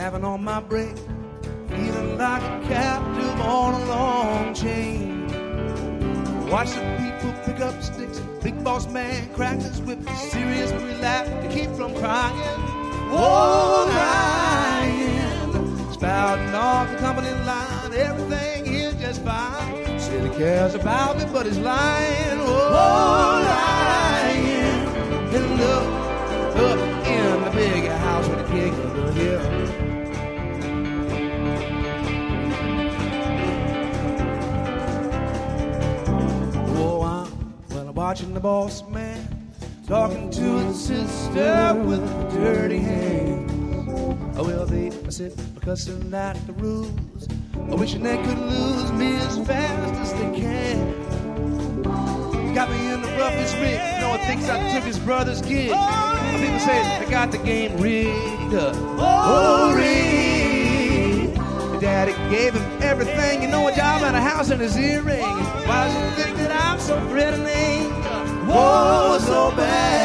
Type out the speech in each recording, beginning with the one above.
laughing on my break, feeling like a captive on a long chain. Watch the people pick up sticks, big boss man cracks his whip, serious we relax to keep from crying. Oh, lying, spouting off the company line, everything is just fine. Said he cares about me, but he's lying. Oh, lying. And look up in the big house with the king of the hill. Watching the boss man talking to his sister with dirty hands. Oh, well, they I said because not the rules. I wishing they could lose me as fast as they can. Got me in the roughest rig. No one thinks I took his brother's gig. People say I got the game rigged up. Oh, rigged. Daddy gave him everything. You know, a job and a house and his earring. Why does he think that I'm so threatening? Whoa, so bad.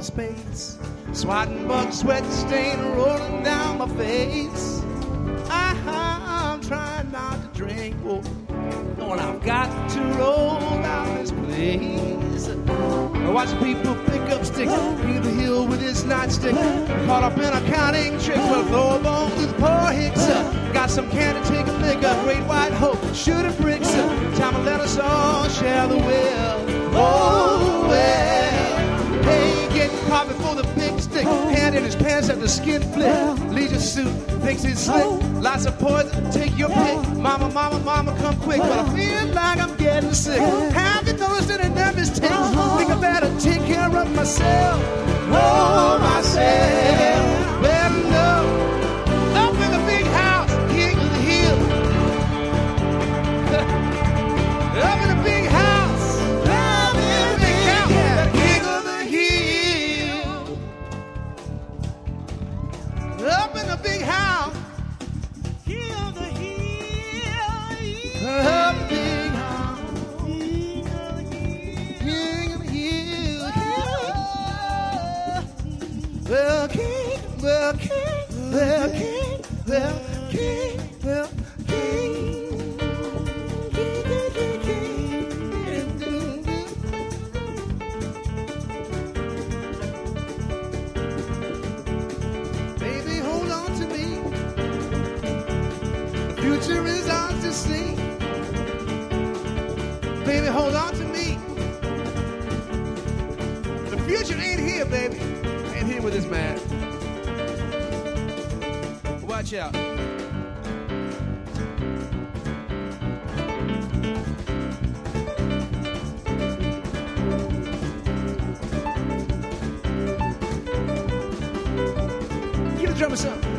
my space. Swatting bug sweat stain rolling down my face. I'm trying not to drink, but when I've got to roll out this place. I watch people pick up sticks, leave the hill with his nightstick. Caught up in a counting trick, well, throw a bone to the poor hicks. Got some candy, take a lick, a great white hope, shooting bricks. Time to let us all share the will. Oh, well car before the big stick. Hand in his pants at the skin flip. Leisure suit, thinks he's slick. Lots of poison, take your pick. Mama, mama, mama, come quick. But I feel like I'm getting sick. Have you noticed any nervous ticks? Think I better take care of myself. Oh, myself. future ain't here, baby. Ain't here with this man. Watch out. You the drummer, son.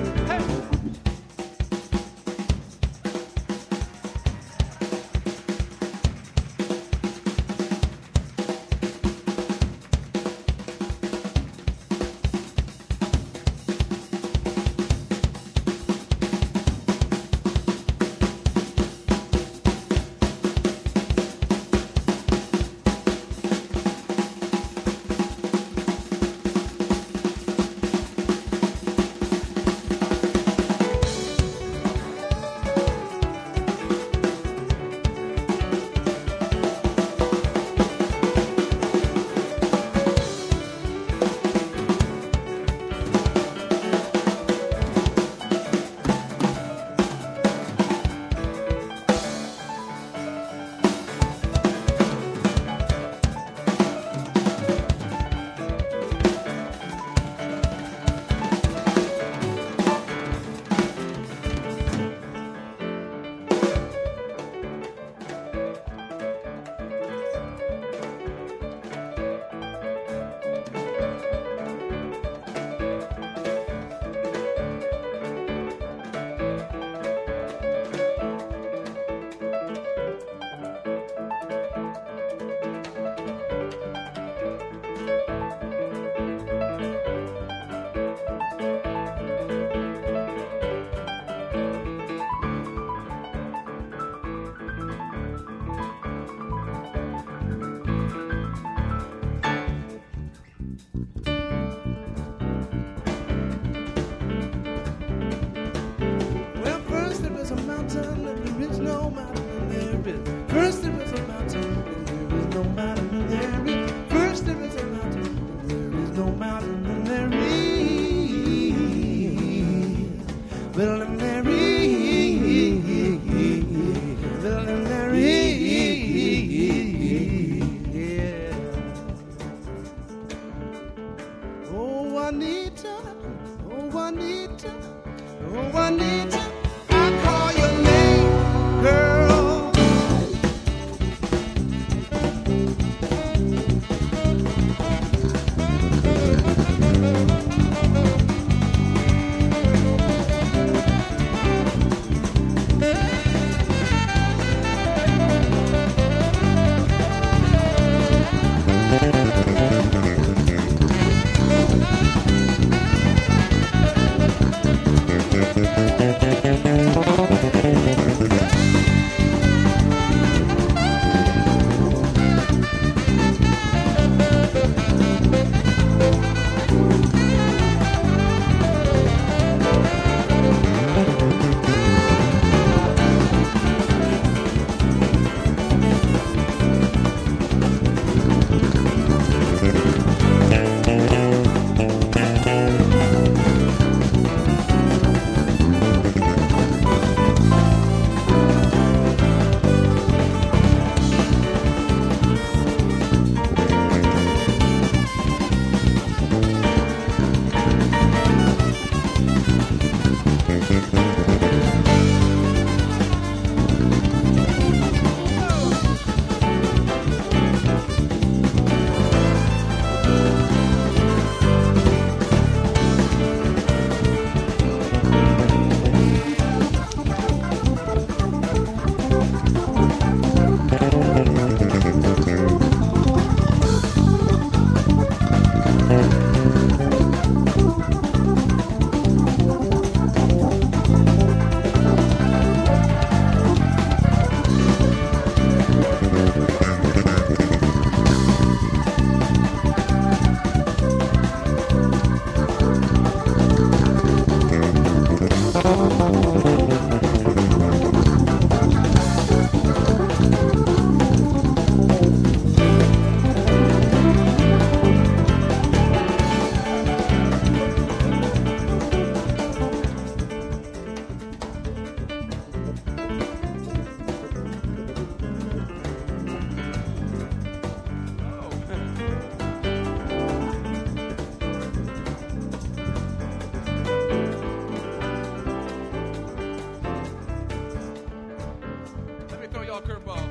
y'all curveball.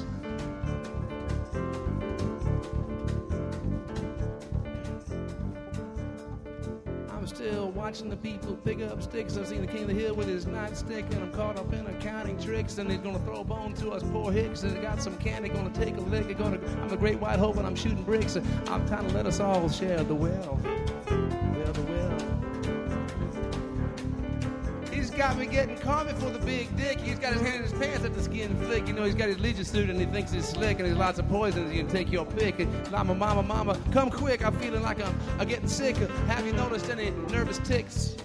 watching the people pick up sticks. I've seen the king of the hill with his nightstick, and I'm caught up in accounting tricks. And he's gonna throw a bone to us poor hicks, and he got some candy, gonna take a lick. Gonna, I'm a great white hope, and I'm shooting bricks. I'm trying to let us all share the wealth. Got me getting common for the big dick. He's got his hand in his pants at the skin flick. You know, he's got his legion suit and he thinks he's slick and there's lots of poisons. You can take your pick. And mama, mama, mama, come quick. I'm feeling like I'm, I'm getting sick. Have you noticed any nervous ticks?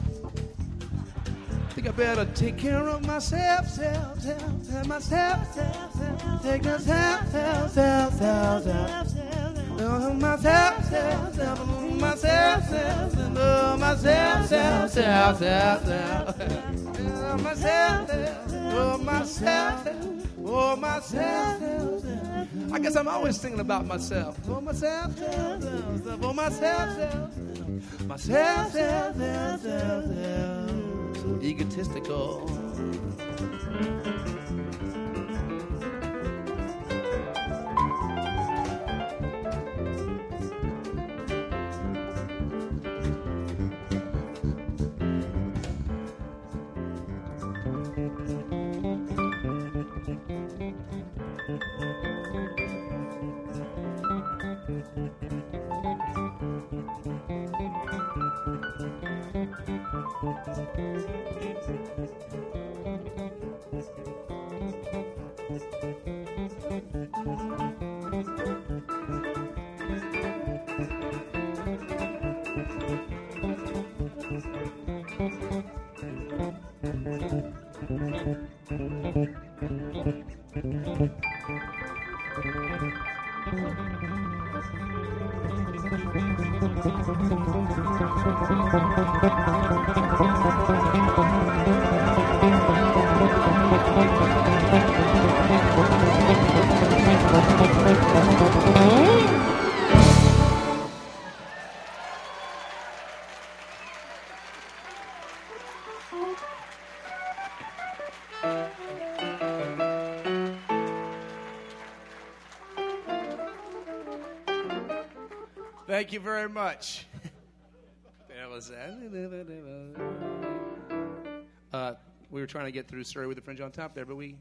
Think I better take care of myself, self, self, self, myself, self, self, take myself, self, self, self, self, self, myself, self, self, myself, self, self, myself, self, self, self, self for myself, for myself, for myself. I guess I'm always thinking about myself. For myself, for myself, myself, so egotistical. Thank you. Thank you very much. was that. Uh, we were trying to get through Surrey with the Fringe on top there, but we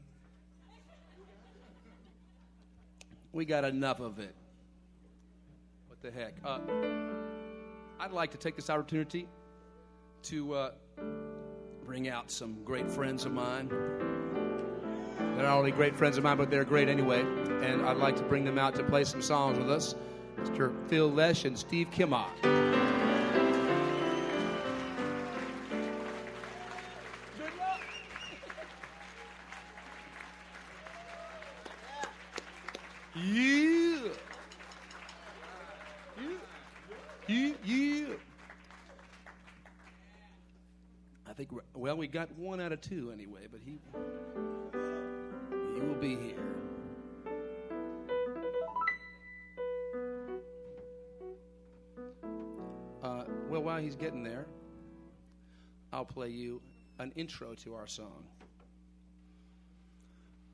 we got enough of it. What the heck? Uh, I'd like to take this opportunity to uh, bring out some great friends of mine. They're not only great friends of mine, but they're great anyway. And I'd like to bring them out to play some songs with us. Mr. Phil Lesh and Steve Kimock. Yeah. Yeah. Yeah. I think, well, we got one out of two anyway, but he, he will be here. He's getting there, I'll play you an intro to our song.